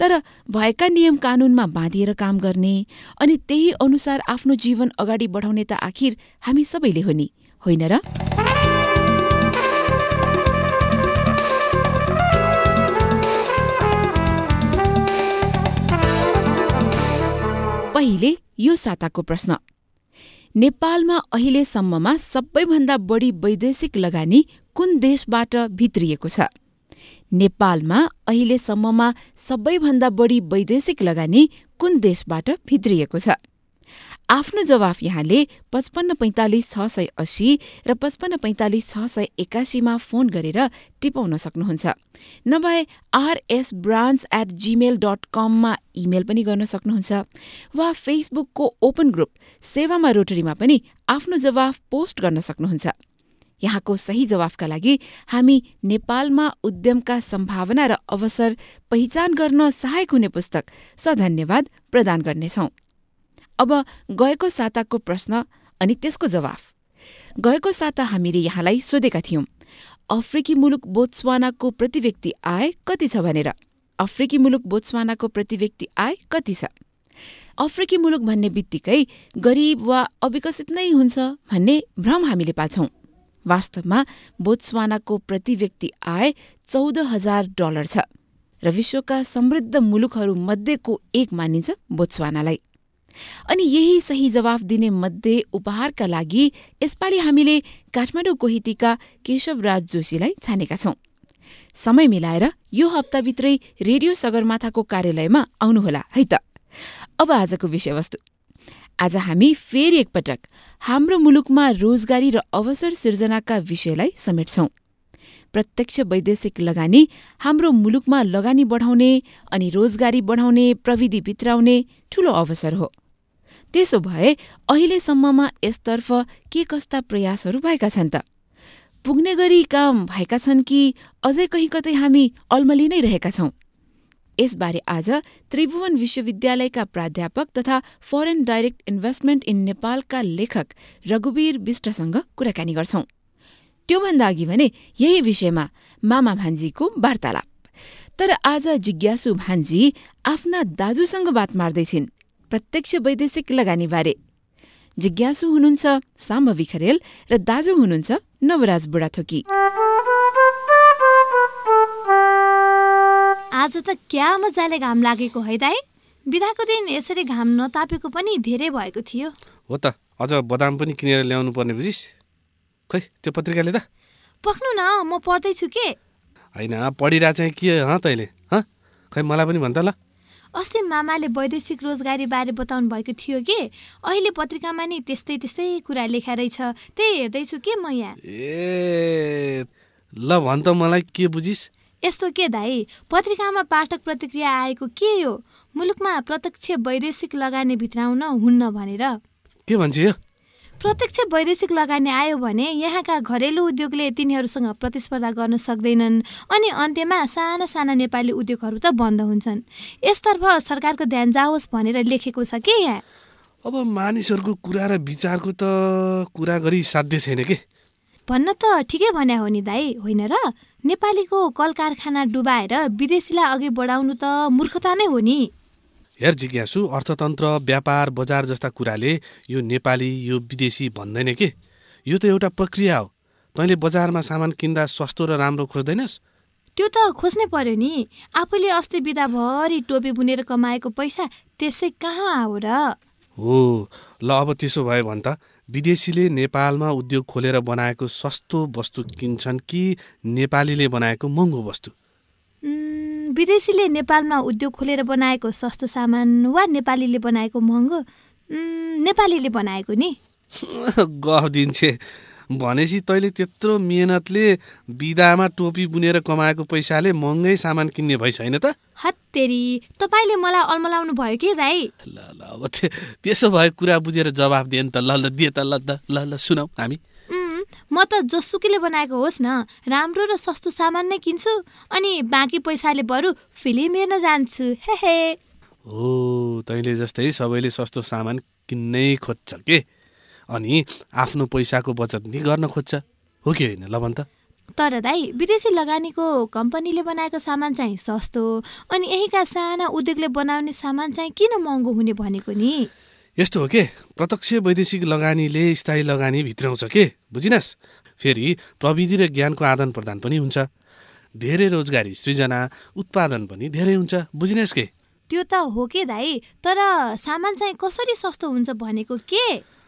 तर भएका नियम कानूनमा बाँधिएर काम गर्ने अनि त्यही अनुसार आफ्नो जीवन अगाडि बढाउने त आखिर हामी सबैले हो नि होइन र? पहिले यो साताको प्रश्न। नेपालमा अहिलेसम्ममा सबैभन्दा बढी वैदेशिक लगानी कुन देशबाट भित्रिएको छ? नेपालमा अहिलेसम्ममा सबैभन्दा बढी वैदेशिक लगानी कुन देशबाट भित्रिएको छ? आफ्नो जवाफ यहाँले पचपन्न पैंतालिस छ सय अस्सी र पचपन्न पैंतालिस छ सय एकासीमा फोन गरेर टिपाउन सक्नुहुन्छ। नभए RS branch at Gmail dot कममा इमेल पनि गर्न सक्नुहुन्छ वा फेसबुकको ओपन ग्रुप सेवामा रोटरीमा पनि आफ्नो जवाफ पोस्ट गर्न सक्नुहुन्छ। यहाँको सही जवाफका लागि हामी नेपालमा उद्यमका सम्भावना र अवसर पहिचान गर्न सहायक हुने पुस्तक सधन्यवाद प्रदान गर्नेछौं। अब गएको साताको प्रश्न अनि त्यसको जवाफ। गएको साता हामीले यहाँलाई सोधेका थियौं अफ्रिकी मुलुक बोत्सवानाको प्रति व्यक्ति आय कति छ भनेर? अफ्रिकी मुलुक बोत्सवानाको प्रति व्यक्ति आय कति छ? अफ्रिकी मुलुक भन्ने बित्तिकै गरिब वा अविकसित नै हुन्छ भन्ने भ्रम हामीले पाल्छौं। वास्तवमा बोत्सवानाको प्रति व्यक्ति आय चौध हजार डलर छ र विश्वका समृद्ध मुलुकहरू मध्येको एक मानिन्छ बोत्सवानालाई। अनि यही सही जवाफ दिने मध्ये उपहारका लागि यसपालि हामीले काठमाडौँ कोहितीका केशवराज जोशीलाई छानेका छौं। समय मिलाएर यो हप्ताभित्रै रेडियो सगरमाथाको कार्यालयमा आउनुहोला है त। अब आजको विषयवस्तु। आज हामी फेरि एकपटक हाम्रो मुलुकमा रोजगारी र अवसर सिर्जनाका विषयलाई समेट्छौं। प्रत्यक्ष वैदेशिक लगानी हाम्रो मुलुकमा लगानी बढाउने अनि रोजगारी बढाउने प्रविधि भित्राउने ठूलो अवसर हो। त्यसो भए अहिलेसम्ममा यसतर्फ के कस्ता प्रयासहरू भएका छन् त? पुग्ने गरी काम भएका छन् कि अझै कहीँ कतै हामी अल्मली नै रहेका छौं? यसबारे आज त्रिभुवन विश्वविद्यालयका प्राध्यापक तथा फरेन डाइरेक्ट इन्भेस्टमेन्ट इन नेपालका लेखक रघुवीर विष्टसँग कुराकानी गर्छौं। त्योभन्दा अघि भने यही विषयमा मामा भान्जीको वार्तालाप। तर आज जिज्ञासु भान्जी आफ्ना दाजुसँग बात मार्दैछिन् प्रत्यक्ष वैदेशिक लगानीबारे जिज्ञासु हुनुहुन्छ साम्भवी खरेल र दाजु हुनुहुन्छ नवराज बुढाथोकी। आज त क्या मजाले घाम लागेको है दाई? बिदाको दिन यसरी घाम नतापेको पनि धेरै भएको थियो। हो त अझ बदाम पनि किनेर ल्याउनु पर्ने बुझिस? खै त्यो पत्रिकाले त? पख्नु न म पढ्दैछु के? होइन पढिरहेको चाहिँ के हँ तैँले? हँ? खै मलाई पनि भन् त ल। अस्ति मामाले वैदेशिक रोजगारी बारे बताउनु भएको थियो कि? अहिले पत्रिकामा नि त्यस्तै त्यस्तै कुरा लेखा रहेछ। त्यही हेर्दैछु के म यहाँ? ए ल भन् त मलाई के बुझिस्? यस्तो के दाई? पत्रिकामा पाठक प्रतिक्रिया आएको के हो मुलुकमा प्रत्यक्ष वैदेशिक लगानी भित्राउन हुन्न भनेर। के भन्छ यो? प्रत्यक्ष वैदेशिक लगानी आयो भने यहाँका घरेलु उद्योगले तिनीहरूसँग प्रतिस्पर्धा गर्न सक्दैनन् अनि अन्त्यमा साना साना नेपाली उद्योगहरू त बन्द हुन्छन्। यसतर्फ सरकारको ध्यान जाओस् भनेर लेखेको छ के यहाँ? अब मानिसहरूको कुरा र विचारको त कुरा गरी साध्य छैन के? भन्न त ठिकै भन्या हो नि दाई होइन र? नेपालीको कल कारखाना डुबाएर विदेशीलाई अघि बढाउनु त मूर्खता नै हो नि। हेर जिज्ञासु अर्थतन्त्र व्यापार बजार जस्ता कुराले यो नेपाली यो विदेशी भन्दैन के? यो त एउटा प्रक्रिया हो। तैँले बजारमा सामान किन्दा सस्तो र राम्रो खोज्दैनस्। त्यो त खोज्नै पर्यो नि। आफूले अस्ति बिदाभरि टोपी बुनेर कमाएको पैसा त्यसै कहाँ हो र? हो ल अब त्यसो भयो भन् त। विदेशीले नेपालमा उद्योग खोलेर बनाएको सस्तो वस्तु किन्छन् कि नेपालीले बनाएको महँगो वस्तु? विदेशीले नेपालमा उद्योग खोलेर बनाएको सस्तो सामान वा नेपालीले बनाएको महँगो? नेपालीले बनाएको नि? गफ दिन्छे। भनेपछि तैँले त्यत्रो मेहनतले बिदामा टोपी बुनेर कमाएको पैसाले महँगै सामान किन्ने भइस होइन त? हत्तेरी तपाईँले मलाई अल्मलाउनु भयो कि दाई ल ल अब त्यसो भए कुरा बुझेर जवाफ दिए नि त ल ल दिए त ल ल ल सुनौ हामी। म त जसुकीले बनाएको होस् न राम्रो र सस्तो सामान नै किन्छु अनि बाँकी पैसाले बरु फिल्म हेर्न जान्छु हे हे। हो तैँले जस्तै सबैले सस्तो सामान किन्नै खोज्छ के? अनि आफ्नो पैसाको बचत नि गर्न खोज्छ। हो कि होइन ल भन् त? तर दाई विदेशी लगानीको कम्पनीले बनाएको सामान चाहिँ सस्तो अनि यहीका साना उद्योगले बनाउने सामान चाहिँ किन महँगो हुने भनेको नि? यस्तो हो के? प्रत्यक्ष वैदेशिक लगानीले स्थायी लगानी भित्राउँछ के? बुझिनस्? फेरि प्रविधि र ज्ञानको आदान प्रदान पनि हुन्छ। धेरै रोजगारी सृजना उत्पादन पनि धेरै हुन्छ। बुझिनस् के? त्यो त हो के दाई तर सामान चाहिँ कसरी सस्तो हुन्छ भनेको के?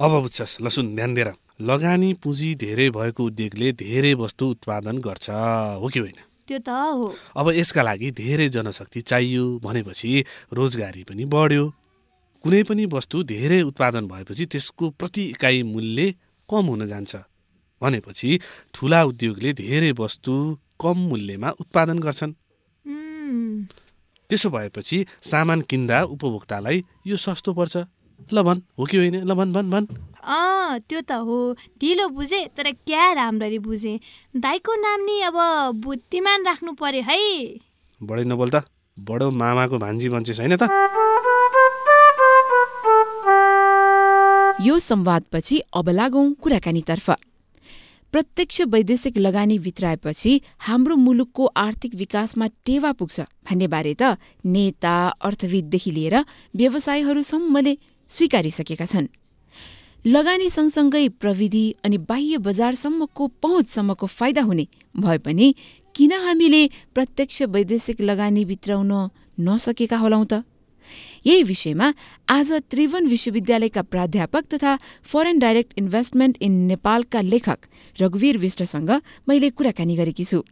अब बुझ्छस् ल सुन ध्यान दिएर। लगानी पुँजी धेरै भएको उद्योगले धेरै वस्तु उत्पादन गर्छ हो कि होइन? त्यो त हो। अब यसका लागि धेरै जनशक्ति चाहियो भनेपछि रोजगारी पनि बढ्यो। कुनै पनि वस्तु धेरै उत्पादन भएपछि त्यसको प्रति इकाइ मूल्य कम हुन जान्छ। भनेपछि ठुला उद्योगले धेरै वस्तु कम मूल्यमा उत्पादन गर्छन्। त्यसो भएपछि सामान किन्दा उपभोक्तालाई यो सस्तो पर्छ। ल भन् हो कि होइन? ल भन् भन् भन्। अँ त्यो त हो। ढिलो बुझे तर क्या राम्ररी बुझे? दाईको नाम नि अब बुद्धिमान राख्नु पर्यो है। बढै नबोल त। बडो मामाको भान्जी बन्छे छैन त? यो संवादपछि अब लागौं कुराकानीतर्फ। प्रत्यक्ष वैदेशिक लगानी भित्राएपछि हाम्रो मुलुकको आर्थिक विकासमा टेवा पुग्छ भन्ने बारे त नेता अर्थविददेखि लिएर व्यवसायहरूसम्मले स्वीकारिसकेका छन्। लगानी सँगसँगै प्रविधि अनि बाह्य बजारसम्मको पहुँचसम्मको फाइदा हुने भए पनि किन हामीले प्रत्यक्ष वैदेशिक लगानी भित्राउन नसकेका होलाउँ त? यही विषयमा आज त्रिभुवन विश्वविद्यालयका प्राध्यापक तथा फरेन डाइरेक्ट इन्भेस्टमेन्ट इन नेपालका लेखक रघुवीर विष्टसँग मैले कुराकानी गरेकी छु।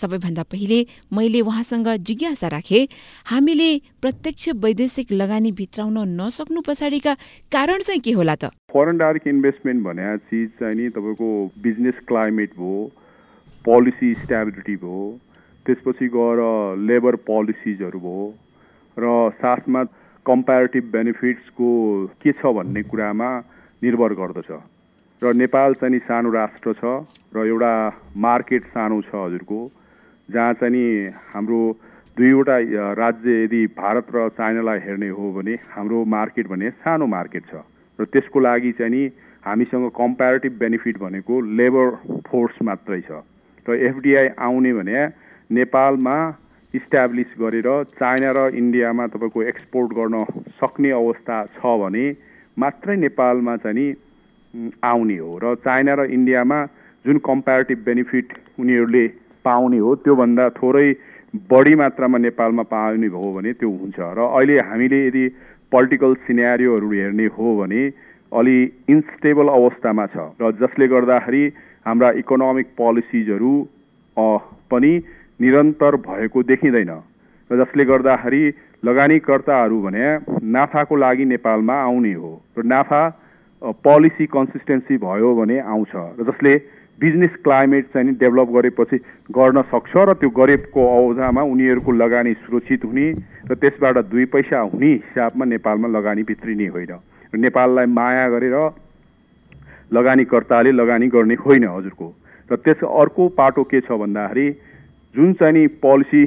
सबैभन्दा पहिले मैले उहाँसँग जिज्ञासा राखे हामीले प्रत्यक्ष वैदेशिक लगानी भित्राउन नसक्नु पछाडिका कारण चाहिँ के होला त? फरेन डाइरेक्ट इन्भेस्टमेन्ट भने चिज चाहिँ नि तपाईँको बिजनेस क्लाइमेट भयो पोलिसी स्ट्याबिलिटी भयो त्यसपछि गएर लेबर पोलिसिजहरू भयो र साथमा कम्पेरिटिभ बेनिफिट्सको के छ भन्ने कुरामा निर्भर गर्दछ। र नेपाल चाहिँ नि सानो राष्ट्र छ र एउटा मार्केट सानो छ हजुरको। जहाँ चाहिँ नि हाम्रो दुईवटा राज्य यदि भारत र चाइनालाई हेर्ने हो भने हाम्रो मार्केट भने सानो मार्केट छ। र त्यसको लागि चाहिँ नि हामीसँग कम्पेरिटिभ बेनिफिट भनेको लेबर फोर्स मात्रै छ। र एफडिआई आउने भने नेपालमा इस्ट्याब्लिस गरेर चाइना र इन्डियामा तपाईँको एक्सपोर्ट गर्न सक्ने अवस्था छ भने मात्रै नेपालमा चाहिँ नि आउने हो। र चाइना र इन्डियामा जुन कम्पेरिटिभ बेनिफिट उनीहरूले पाउने हो त्योभन्दा थोरै बढी मात्रामा नेपालमा पाउने हो भने त्यो हुन्छ। र अहिले हामीले यदि पोलिटिकल सिनेरियोहरू हेर्ने हो भने अलि इन्स्टेबल अवस्थामा छ। र जसले गर्दाखेरि हाम्रा इकोनोमिक पोलिसिजहरू पनि निरन्तर भएको देखिँदैन। र जसले गर्दाखेरि लगानीकर्ताहरू भने नाफाको लागि नेपालमा आउने हो। र नाफा पोलिसी कन्सिस्टेन्सी भयो भने आउँछ र जसले बिजनेस क्लाइमेट चाहिँ डेभलप गरेपछि गर्न सक्छ र त्यो गरेको अवधामा उनीहरूको लगानी सुरक्षित हुने र त्यसबाट दुई पैसा हुने हिसाबमा नेपालमा लगानी भित्रिने होइन। र नेपाललाई माया गरेर लगानीकर्ताले लगानी गर्ने होइन हजुरको। र त्यस अर्को पाटो के छ भन्दाखेरि जुन चाहिँ नि पोलिसी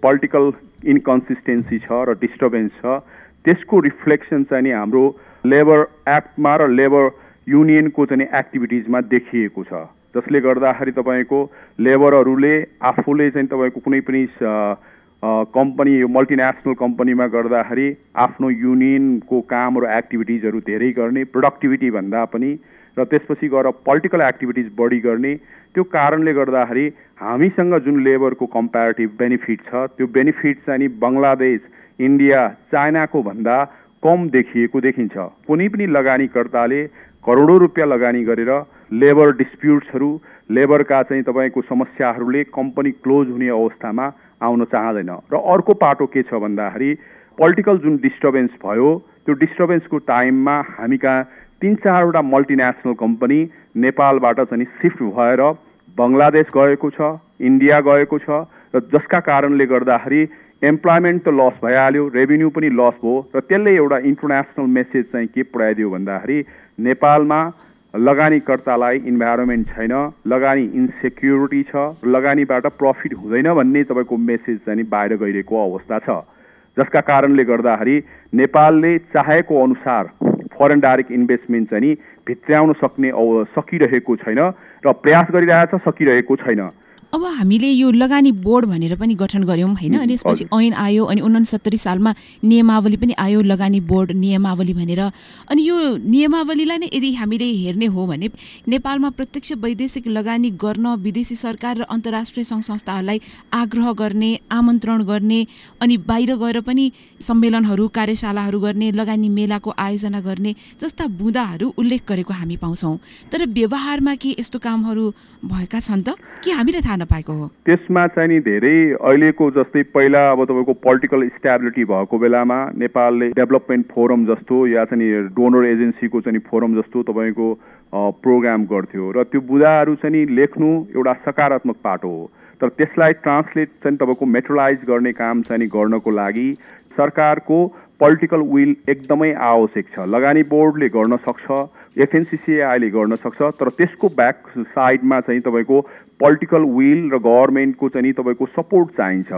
पोलिटिकल इन्कन्सिस्टेन्सी छ र डिस्टर्बेन्स छ त्यसको रिफ्लेक्सन चाहिँ नि हाम्रो लेबर एक्टमा र लेबर युनियनको चाहिँ एक्टिभिटिजमा देखिएको छ। जसले गर्दाखेरि तपाईँको लेबरहरूले आफूले चाहिँ तपाईँको कुनै पनि कम्पनी यो मल्टिनेसनल कम्पनीमा गर्दाखेरि आफ्नो युनियनको काम र एक्टिभिटिजहरू धेरै गर्ने प्रोडक्टिभिटी भन्दा पनि र त्यसपछि गएर पोलिटिकल एक्टिभिटिज बढी गर्ने त्यो कारणले गर्दाखेरि हामीसँग जुन लेबरको कम्पेरिटिभ बेनिफिट छ त्यो बेनिफिट चाहिँ नि बङ्गलादेश इन्डिया चाइनाको भन्दा कम देखिएको देखिन्छ। कुनै पनि लगानीकर्ताले करोडौँ रुपियाँ लगानी गरेर लेबर डिस्प्युट्सहरू लेबरका चाहिँ तपाईँको समस्याहरूले कम्पनी क्लोज हुने अवस्थामा आउन चाहँदैन। र अर्को पाटो के छ भन्दाखेरि पोलिटिकल जुन डिस्टर्बेन्स भयो त्यो डिस्टर्बेन्सको टाइममा हामी कहाँ तिन चारवटा मल्टिनेसनल कम्पनी नेपालबाट चाहिँ सिफ्ट भएर बङ्गलादेश गएको छ इन्डिया गएको छ र जसका कारणले गर्दाखेरि एम्प्लोइमेन्ट त लस भइहाल्यो रेभिन्यू पनि लस भयो र त्यसले एउटा इन्टरनेसनल मेसेज चाहिँ के पुऱ्याइदियो भन्दाखेरि नेपालमा लगानीकर्तालाई इन्भाइरोमेन्ट छैन लगानी इन्सेक्युरिटी छ लगानीबाट प्रफिट हुँदैन भन्ने तपाईँको मेसेज चाहिँ बाहिर गइरहेको अवस्था छ। जसका कारणले गर्दाखेरि नेपालले चाहेको अनुसार फरेन डाइरेक्ट इन्भेस्टमेन्ट चाहिँ भित्र्याउन सक्ने सकिरहेको छैन र प्रयास गरिरहेछ सकिरहेको छैन। अब हामीले यो लगानी बोर्ड भनेर पनि गठन गऱ्यौँ होइन? अनि यसपछि ऐन आयो अनि उनसत्तरी सालमा नियमावली पनि आयो लगानी बोर्ड नियमावली भनेर। अनि यो नियमावलीलाई नै यदि हामीले हेर्ने हो भने नेपालमा प्रत्यक्ष वैदेशिक लगानी गर्न विदेशी सरकार र अन्तर्राष्ट्रिय सङ्घ संस्थाहरूलाई आग्रह गर्ने आमन्त्रण गर्ने अनि बाहिर गएर पनि सम्मेलनहरू कार्यशालाहरू गर्ने लगानी मेलाको आयोजना गर्ने जस्ता बुँदाहरू उल्लेख गरेको हामी पाउँछौँ। तर व्यवहारमा के यस्तो कामहरू भएका छन् त? के हामीले थाहा नपाएको हो। त्यसमा चाहिँ नि धेरै अहिलेको जस्तै पहिला अब तपाईँको पोलिटिकल स्ट्याबिलिटी भएको बेलामा नेपालले डेभलपमेन्ट फोरम जस्तो या चाहिँ डोनर एजेन्सीको चाहिँ फोरम जस्तो तपाईँको प्रोग्राम गर्थ्यो। र त्यो बुदाहरू चाहिँ लेख्नु एउटा सकारात्मक पाटो हो। तर त्यसलाई ट्रान्सलेट चाहिँ तपाईँको मेट्रोलाइज गर्ने काम चाहिँ गर्नको लागि सरकारको पोलिटिकल विल एकदमै आवश्यक छ। लगानी बोर्डले गर्न सक्छ एफएनसिसिआईले गर्न सक्छ तर त्यसको ब्याक साइडमा चाहिँ तपाईँको पोलिटिकल विल र गभर्मेन्टको चाहिँ तपाईँको सपोर्ट चाहिन्छ।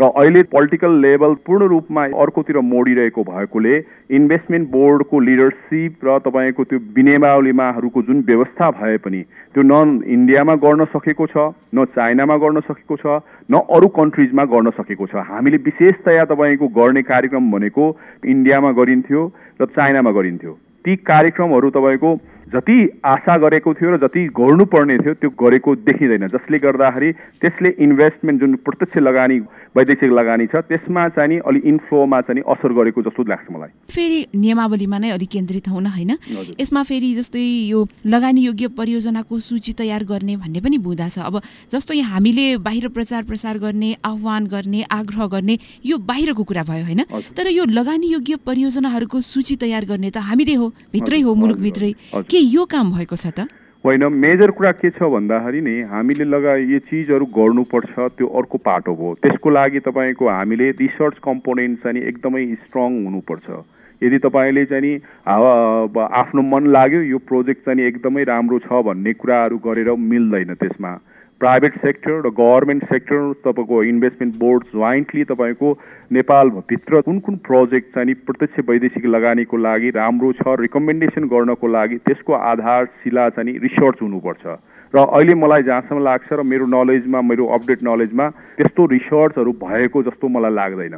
र अहिले पोलिटिकल लेभल पूर्ण रूपमा अर्कोतिर मोडिरहेको भएकोले इन्भेस्टमेन्ट बोर्डको लिडरसिप र तपाईँको त्यो विनियमावलीमाहरूको जुन व्यवस्था भए पनि त्यो न इन्डियामा गर्न सकेको छ न चाइनामा गर्न सकेको छ न अरू कन्ट्रिजमा गर्न सकेको छ। हामीले विशेषतया तपाईँको गर्ने कार्यक्रम भनेको इन्डियामा गरिन्थ्यो र चाइनामा गरिन्थ्यो। ती कार्यक्रमहरू तपाईँको जति आशा गरेको थियो र जति गर्नुपर्ने थियो त्यो गरेको देखिँदैन। जसले गर्दाखेरि त्यसले इन्भेस्टमेन्ट जुन प्रत्यक्ष लगानी वैदेशिक लगानी छ त्यसमा चाहिँ नि अलि इन्फ्लोमा चाहिँ असर गरेको जस्तो लाग्छ मलाई। फेरि नियमावलीमा नै अलिक केन्द्रित हुन होइन? यसमा फेरि जस्तै यो लगानी योग्य परियोजनाको सूची तयार गर्ने भन्ने पनि बुँदा छ। अब जस्तो यहाँ हामीले बाहिर प्रचार प्रसार गर्ने आह्वान गर्ने आग्रह गर्ने यो बाहिरको कुरा भयो होइन? तर यो लगानी योग्य परियोजनाहरूको सूची तयार गर्ने त हामीले हो भित्रै हो मुलुकभित्रै। के के यो काम भएको छ त? होइन मेजर कुरा के छ भन्दाखेरि नि हामीले लगा यो चिजहरू गर्नुपर्छ त्यो अर्को पाटो भयो त्यसको लागि तपाईँको हामीले रिसर्च कम्पोनेन्ट चाहिँ एकदमै स्ट्रङ हुनुपर्छ। यदि तपाईँले चाहिँ नि आफ्नो मन लाग्यो यो प्रोजेक्ट चाहिँ एकदमै राम्रो छ भन्ने कुराहरू गरेर मिल्दैन त्यसमा। प्राइभेट सेक्टर र गभर्मेन्ट सेक्टर तपाईँको इन्भेस्टमेन्ट बोर्ड जोइन्टली तपाईँको नेपालभित्र कुन कुन प्रोजेक्ट चाहिँ प्रत्यक्ष वैदेशिक लगानीको लागि राम्रो छ रिकमेन्डेसन गर्नको लागि त्यसको आधारशिला चाहिँ रिसर्च हुनुपर्छ। र अहिले मलाई जहाँसम्म लाग्छ र मेरो नलेजमा मेरो अपडेट नलेजमा त्यस्तो रिसर्चहरू भएको जस्तो मलाई लाग्दैन।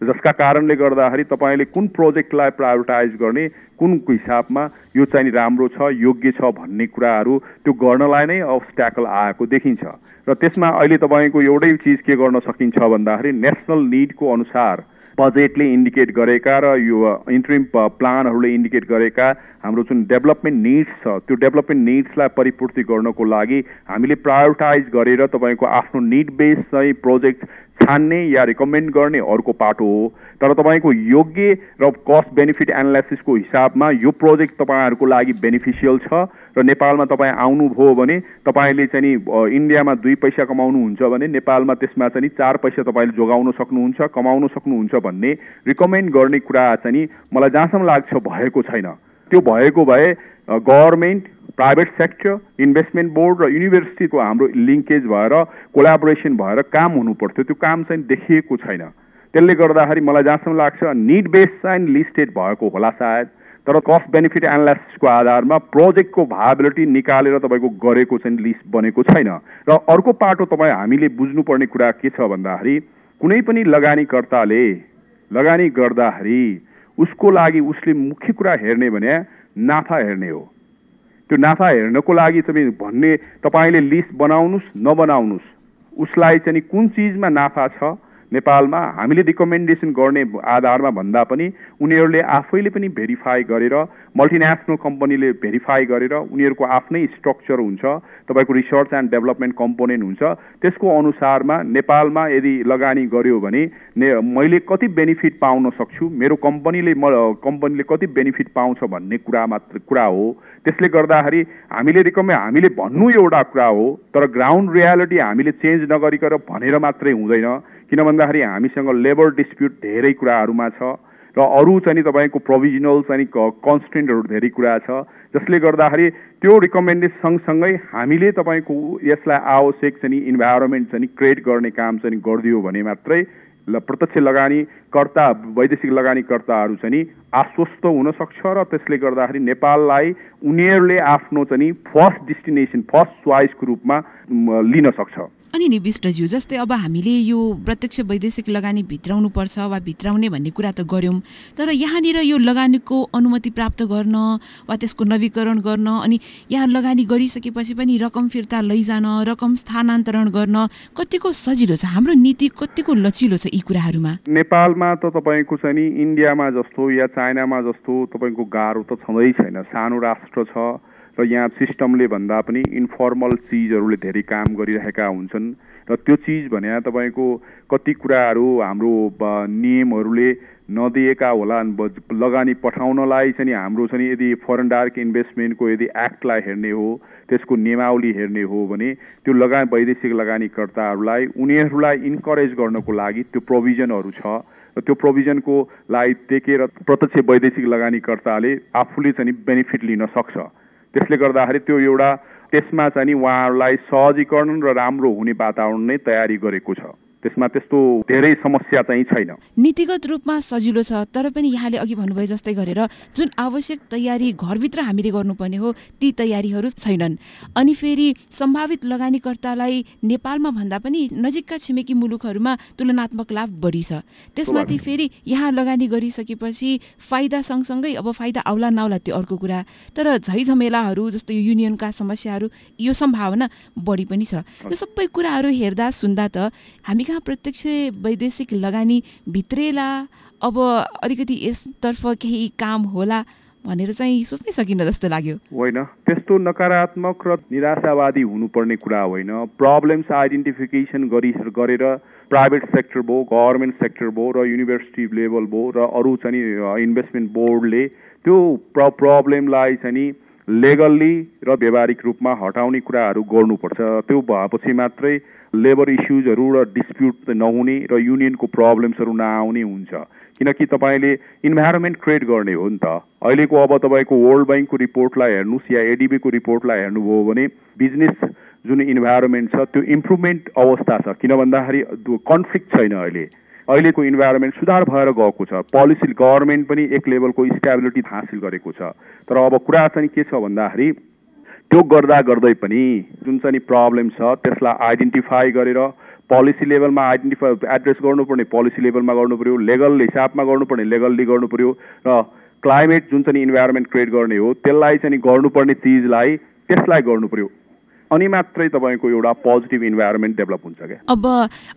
जसका कारणले गर्दाखेरि तपाईँले कुन प्रोजेक्टलाई प्रायोरिटाइज गर्ने कुन हिसाबमा यो चाहिँ राम्रो छ योग्य छ भन्ने कुराहरू त्यो गर्नलाई नै अब्सट्याकल आएको देखिन्छ। र त्यसमा अहिले तपाईँको एउटै चिज के गर्न सकिन्छ भन्दाखेरि नेसनल निडको अनुसार बजेटले इन्डिकेट गरेका र यो इन्ट्रिम प्लानहरूले इन्डिकेट गरेका हाम्रो जुन डेभलपमेन्ट निड्स छ त्यो डेभलपमेन्ट निड्सलाई परिपूर्ति गर्नको लागि हामीले प्रायोरिटाइज गरेर तपाईँको आफ्नो निड बेस चाहिँ प्रोजेक्ट छान्ने या रिकमेन्ड गर्ने अर्को पाटो हो तर तपाईँको योग्य र कस्ट बेनिफिट एनालाइसिसको हिसाबमा यो प्रोजेक्ट तपाईँहरूको लागि बेनिफिसियल छ र नेपालमा तपाईँ आउनुभयो भने तपाईँले चाहिँ इन्डियामा दुई पैसा कमाउनुहुन्छ भने नेपालमा त्यसमा चाहिँ चार पैसा तपाईँले जोगाउन सक्नुहुन्छ कमाउन सक्नुहुन्छ भन्ने रिकमेन्ड गर्ने कुरा चाहिँ मलाई जहाँसम्म लाग्छ भएको छैन। त्यो भएको भए government private sector investment board र युनिभर्सिटीको हाम्रो लिङ्केज भएर कोलाबोरेसन भएर काम हुनु पर्थ्यो त्यो काम चाहिँ देखिएको छैन। त्यसले गर्दाखेरि मलाई जहाँसम्म लाग्छ निड बेस चाहिँ लिस्टेड भएको होला सायद। तर कस्ट बेनिफिट एनालाइसिसको आधारमा प्रोजेक्टको भाबिलिटी निकालेर तपाईँको गरेको चाहिँ लिस्ट बनेको छैन। र अर्को पाटो तपाईँ हामीले बुझ्नुपर्ने कुरा के छ भन्दाखेरि कुनै पनि लगानीकर्ताले लगानी गर्दाखेरि उसको लागि उसले मुख्य कुरा हेर्ने भने नाफा हेर्ने हो। त्यो नाफा हेर्नको लागि तपाईँ भन्ने तपाईँले लिस्ट बनाउनुहोस् नबनाउनुहोस् उसलाई चाहिँ कुन चिजमा नाफा छ? नेपालमा हामीले रिकमेन्डेसन गर्ने आधारमा भन्दा पनि उनीहरूले आफैले पनि भेरिफाई गरेर मल्टिनेसनल कम्पनीले भेरिफाई गरेर उनीहरूको आफ्नै स्ट्रक्चर हुन्छ तपाईँको रिसर्च एन्ड डेभलपमेन्ट कम्पोनेन्ट हुन्छ। त्यसको अनुसारमा नेपालमा यदि लगानी गर्यो भने ने मैले कति बेनिफिट पाउन सक्छु मेरो कम्पनीले म कम्पनीले कति बेनिफिट पाउँछ भन्ने कुरा मात्र कुरा हो। त्यसले गर्दाखेरि हामीले रिकमे हामीले भन्नु एउटा कुरा हो तर ग्राउन्ड रियालिटी हामीले चेन्ज नगरिकन भनेर मात्रै हुँदैन। किन भन्दाखेरि हामीसँग लेबर डिस्प्युट धेरै कुराहरूमा छ र अरू चाहिँ तपाईँको प्रोभिजनल चाहिँ कन्सटेन्टहरू धेरै कुरा छ। जसले गर्दाखेरि त्यो रिकमेन्डेड सँगसँगै हामीले तपाईँको यसलाई आवश्यक चाहिँ इन्भाइरोमेन्ट चाहिँ क्रिएट गर्ने काम चाहिँ गरिदियो भने मात्रै ल प्रत्यक्ष लगानीकर्ता वैदेशिक लगानीकर्ताहरू चाहिँ आश्वस्त हुन सक्छ र त्यसले गर्दाखेरि नेपाललाई उनीहरूले आफ्नो चाहिँ फर्स्ट डेस्टिनेसन फर्स्ट चोइसको रूपमा लिन सक्छ। अनि नि विष्टज्यू जस्तै अब हामीले यो प्रत्यक्ष वैदेशिक लगानी भित्राउनु पर्छ वा भित्राउने भन्ने कुरा त गऱ्यौँ तर यहाँनिर यो लगानीको अनुमति प्राप्त गर्न वा त्यसको नवीकरण गर्न अनि यहाँ लगानी गरिसकेपछि पनि रकम फिर्ता लैजान रकम स्थानान्तरण गर्न कतिको सजिलो छ? हाम्रो नीति कतिको लचिलो छ यी कुराहरूमा? नेपालमा त तपाईँको चाहिँ नि इन्डियामा जस्तो या चाइनामा जस्तो तपाईँको गाह्रो त छँदै छैन। सानो राष्ट्र छ। र यहाँ सिस्टमले भन्दा पनि इन्फर्मल चिजहरूले धेरै काम गरिरहेका हुन्छन्। र त्यो चिज भने तपाईँको कति कुराहरू हाम्रो नियमहरूले नदिएका होला लगानी पठाउनलाई चाहिँ हाम्रो चाहिँ यदि फरेन डाइरेक्ट इन्भेस्टमेन्टको यदि एक्टलाई हेर्ने हो त्यसको नियमावली हेर्ने हो भने त्यो लगा वैदेशिक लगानीकर्ताहरूलाई उनीहरूलाई इन्करेज गर्नको लागि त्यो प्रोभिजनहरू छ। र त्यो प्रोभिजनको लागि टेकेर प्रत्यक्ष वैदेशिक लगानीकर्ताले आफूले चाहिँ बेनिफिट लिन सक्छ। त्यसले गर्दाखेरि त्यो एउटा त्यसमा चाहिँ नि उहाँहरूलाई सहजीकरण र राम्रो हुने वातावरण नै तयारी गरेको छ। त्यसमा त्यस्तो धेरै समस्या चाहिँ छैन। नीतिगत रूपमा सजिलो छ तर पनि यहाँले अघि भन्नुभयो जस्तै गरेर जुन आवश्यक तयारी घरभित्र हामीले गर्नुपर्ने हो ती तयारीहरू छैनन्। अनि फेरि सम्भावित लगानीकर्तालाई नेपालमा भन्दा पनि नजिकका छिमेकी मुलुकहरूमा तुलनात्मक लाभ बढी छ। त्यसमाथि फेरि यहाँ लगानी गरिसकेपछि फाइदा सँगसँगै अब फाइदा आउला नआउला त्यो अर्को कुरा। तर झैझमेलाहरू जस्तो यो युनियनका समस्याहरू यो सम्भावना बढी पनि छ। यो सबै कुराहरू हेर्दा सुन्दा त हामी कहाँ प्रत्यक्ष वैदेशिक लगानी भित्रेला। अब अलिकति यसतर्फ केही काम होला भनेर चाहिँ सोच्नै सकिन जस्तो लाग्यो। होइन त्यस्तो नकारात्मक र निराशावादी हुनुपर्ने कुरा होइन। प्रब्लम्स आइडेन्टिफिकेसन गरि गरेर प्राइभेट सेक्टर भयो गभर्मेन्ट सेक्टर भयो र युनिभर्सिटी लेभल भयो र अरू चाहिँ इन्भेस्टमेन्ट बोर्डले त्यो प्र प्रब्लमलाई चाहिँ लेगल्ली र व्यावहारिक रूपमा हटाउने कुराहरू गर्नुपर्छ। त्यो भएपछि मात्रै लेबर इस्युजहरू र डिस्प्युट नहुने र युनियनको प्रब्लम्सहरू नआउने हुन्छ। किनकि तपाईँले इन्भाइरोमेन्ट क्रिएट गर्ने हो नि त। अहिलेको अब तपाईँको वर्ल्ड ब्याङ्कको रिपोर्टलाई हेर्नुहोस् या एडिबीको रिपोर्टलाई हेर्नुभयो भने बिजनेस जुन इन्भाइरोमेन्ट छ त्यो इम्प्रुभमेन्ट अवस्था छ। किन भन्दाखेरि कन्फ्लिक्ट छैन अहिले। अहिलेको इन्भाइरोमेन्ट सुधार भएर गएको छ। पोलिसी गभर्मेन्ट पनि एक लेभलको स्टेबिलिटी हासिल गरेको छ। तर अब कुरा चाहिँ के छ भन्दाखेरि त्यो गर्दा गर्दै पनि जुन चाहिँ प्रब्लम छ त्यसलाई आइडेन्टिफाई गरेर पोलिसी लेभलमा आइडेन्टिफाई एड्रेस गर्नुपर्ने पोलिसी लेभलमा गर्नु पऱ्यो लेगल हिसाबमा गर्नुपर्ने लेगल्ली गर्नु पऱ्यो र क्लाइमेट जुन चाहिँ इन्भाइरोमेन्ट क्रिएट गर्ने हो त्यसलाई चाहिँ गर्नुपर्ने चिजलाई त्यसलाई गर्नु पऱ्यो अनि मात्रै तपाईँको एउटा पोजिटिभ इन्भाइरोमेन्ट डेभलप हुन्छ क्या। अब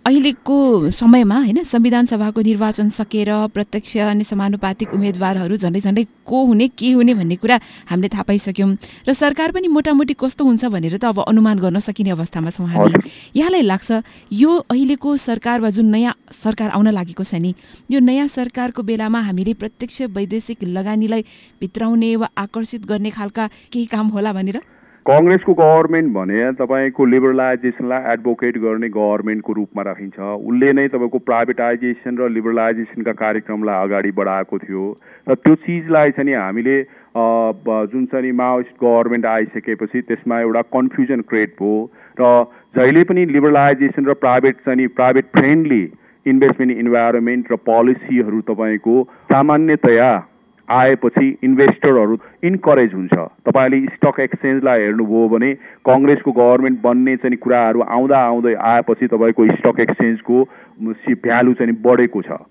अहिलेको समयमा होइन संविधान सभाको निर्वाचन सकेर प्रत्यक्ष अनि समानुपातिक उम्मेद्वारहरू झन्डै झन्डै को हुने के हुने भन्ने कुरा हामीले थाहा पाइसक्यौँ। र सरकार पनि मोटामोटी कस्तो हुन्छ भनेर त अब अनुमान गर्न सकिने अवस्थामा छौँ हामी। यहाँलाई लाग्छ यो अहिलेको सरकार वा जुन नयाँ सरकार आउन लागेको छ नि यो नयाँ सरकारको बेलामा हामीले प्रत्यक्ष वैदेशिक लगानीलाई भित्राउने वा आकर्षित गर्ने खालका केही काम होला भनेर? कङ्ग्रेसको गभर्मेन्ट भने तपाईँको लिबरलाइजेसनलाई एडभोकेट गर्ने गभर्मेन्टको रूपमा राखिन्छ। उसले नै तपाईँको प्राइभेटाइजेसन र लिबरलाइजेसनका कार्यक्रमलाई अगाडि बढाएको थियो। र त्यो चिजलाई चाहिँ हामीले जुन चाहिँ माओइस्ट गभर्मेन्ट आइसकेपछि त्यसमा एउटा कन्फ्युजन क्रिएट भयो। र जहिले पनि लिबरलाइजेसन र प्राइभेट चाहिँ प्राइभेट फ्रेन्डली इन्भेस्टमेन्ट इन्भाइरोमेन्ट र पोलिसीहरू तपाईँको सामान्यतया आएपछि इन्भेस्टरहरू इन्करेज हुन्छ। तपाईँले स्टक एक्सचेन्जलाई हेर्नुभयो भने कङ्ग्रेसको गभर्मेन्ट बन्ने चाहिँ कुराहरू आउँदा आउँदै आएपछि तपाईँको स्टक एक्सचेन्जको भ्यालु चाहिँ बढेको छ।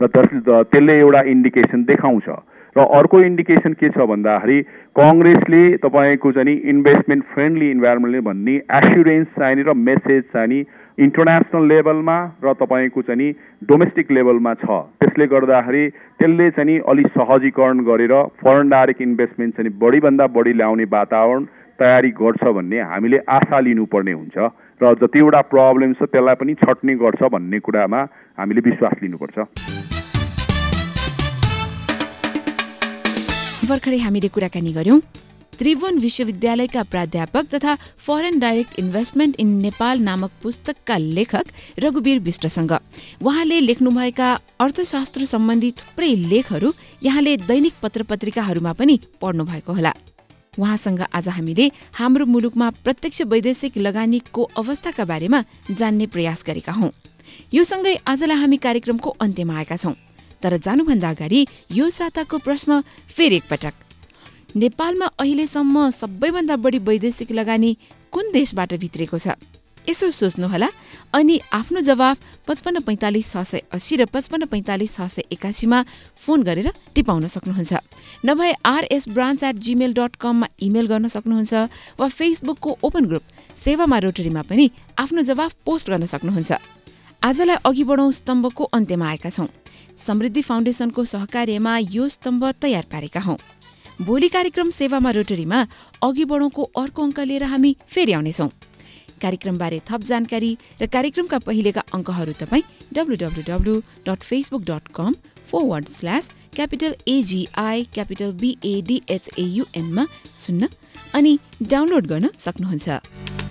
र त्यसले एउटा इन्डिकेसन देखाउँछ। र अर्को इन्डिकेसन के छ भन्दाखेरि कङ्ग्रेसले तपाईँको चाहिँ इन्भेस्टमेन्ट फ्रेन्डली इन्भाइरोमेन्टले भन्ने एस्युरेन्स चाहिने र मेसेज चाहिने इन्टरनेसनल लेभलमा र तपाईँको चाहिँ नि डोमेस्टिक लेभलमा छ। त्यसले गर्दाखेरि त्यसले चाहिँ नि अलिक सहजीकरण गरेर फरेन डाइरेक्ट इन्भेस्टमेन्ट चाहिँ बढीभन्दा बढी ल्याउने वातावरण तयारी गर्छ भन्ने हामीले आशा लिनुपर्ने हुन्छ। र जतिवटा प्रब्लम छ त्यसलाई पनि छट्ने गर्छ भन्ने कुरामा हामीले विश्वास लिनुपर्छ। भर्खरै हामीले कुराकानी गर्यौं त्रिभुवन विश्वविद्यालयका प्राध्यापक तथा foreign direct investment in Nepal नामक पुस्तकका लेखक रघुवीर विष्टसँग। उहाँले लेख्नुभएका अर्थशास्त्र सम्बन्धी थुप्रै लेखहरू यहाँले दैनिक पत्र पत्रिकाहरूमा पनि पढ्नु भएको होला। उहाँसँग आज हामीले हाम्रो मुलुकमा प्रत्यक्ष वैदेशिक लगानीको अवस्थाका बारेमा जान्ने प्रयास गरेका हौं। यो सँगै आजलाई हामी कार्यक्रमको अन्त्यमा आएका छौं। तर जानुभन्दा अगाडि यो साताको प्रश्न फेरि एकपटक। नेपालमा अहिलेसम्म सबैभन्दा बढी वैदेशिक लगानी कुन देशबाट भित्रेको छ? यसो सोच्नुहोला। अनि आफ्नो जवाफ पचपन्न पैँतालिस छ सय अस्सी र पचपन्न पैँतालिस छ सय एकासीमा फोन गरेर टिपाउन सक्नुहुन्छ। नभए RS branch at Gmail dot कममा इमेल गर्न सक्नुहुन्छ वा फेसबुकको ओपन ग्रुप सेवामा रोटरीमा पनि आफ्नो जवाफ पोस्ट गर्न सक्नुहुन्छ। आजलाई अघि बढौँ स्तम्भको अन्त्यमा आएका छौँ। समृद्धि फाउन्डेसनको सहकार्यमा यो स्तम्भ तयार पारेका हौं। भोलि कार्यक्रम सेवामा रोटरीमा अघि बढौँको अर्को अङ्क लिएर हामी फेरि आउनेछौँ। कार्यक्रमबारे थप जानकारी र कार्यक्रमका पहिलेका अङ्कहरू तपाईँ W dot Facebook dot com forward slash capital AGI capital बिएडिएचएयुएनमा सुन्न अनि डाउनलोड गर्न सक्नुहुन्छ।